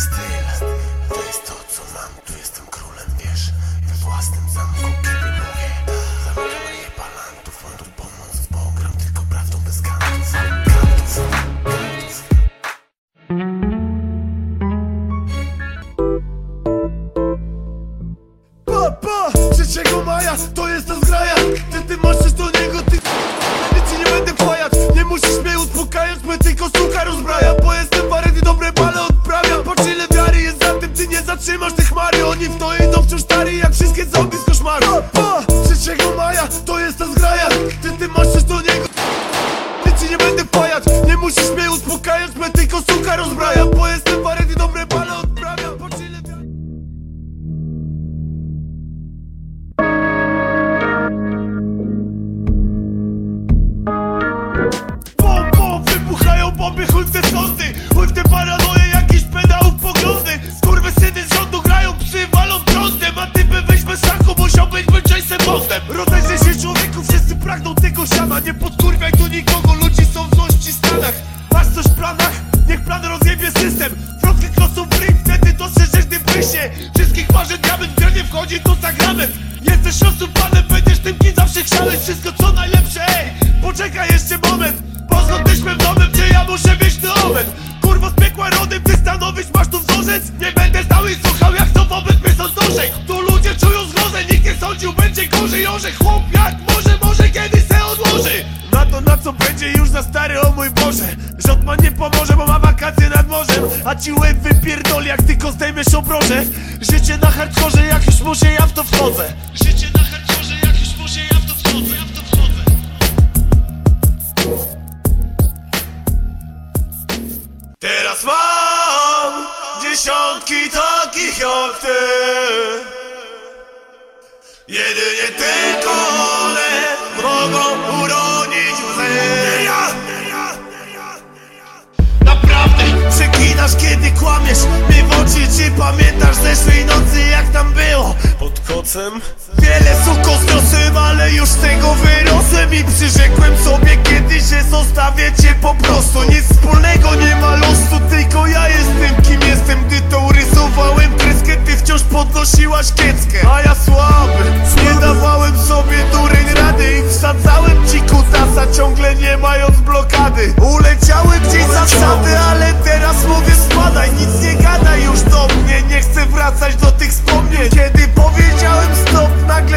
Styl, to jest to co mam, tu jestem królem, wiesz We własnym zamku, kiedy mówię. Zamykam je palantów, mam tu pomoc, bo gram tylko prawdą bez kantów Kantów, kantów Pa, pa, 3 maja to jest ta zgraja Ty, ty masz do niego, ty Nic nie będę pajać Nie musisz mnie uspokajać, my tylko suka rozbraja. Bo jestem Bondem Rozejrzyj się człowieku, wszyscy pragną tego siana. Nie podkurwiaj tu nikogo, ludzi są w złości stanach. Masz coś w planach? Niech plan rozjebie system. Wrotki krosą w ryj, wtedy dostrzeżesz gdy błyśnie Wszystkich marzeń diament grę nie wchodzi, to zagramy. Jesteś osłupanem, będziesz tym kim zawsze chciałeś. Wszystko co najlepsze, ej, poczekaj jeszcze moment. Pozgodnyśmy w domem, gdzie ja muszę mieć ten omen Kurwa z piekła rodem, ty stanowić masz tu wzorzec? Nie stary, o mój Boże. Rząd ma nie pomoże, bo ma wakacje nad morzem. A ci łeb wypierdoli jak tylko zdejmiesz obroże. Życie na hardkorze, jak już muszę ja w to wchodzę. Życie na hardkorze, jak już muszę ja w to wchodzę Ja w to wchodzę. Teraz mam dziesiątki takich jak ty. Jedynie tylko Pamiętasz kiedy kłamiesz mi w oczy? Czy pamiętasz zeszłej nocy jak tam było? Pod kocem? Wiele suko zniosłem, ale już tego wyrosłem I przyrzekłem sobie kiedyś, że zostawię cię po prostu. Nic wspólnego nie ma losu, tylko ja jestem kim jestem. Gdy tą rysowałem kreskę, ty wciąż podnosiłaś kieckę. A ja zasady Uleciały gdzieś zasady, ale teraz mówię spadaj Nic nie gadaj już do mnie, nie chcę wracać do tych wspomnień. Kiedy powiedziałem stop, nagle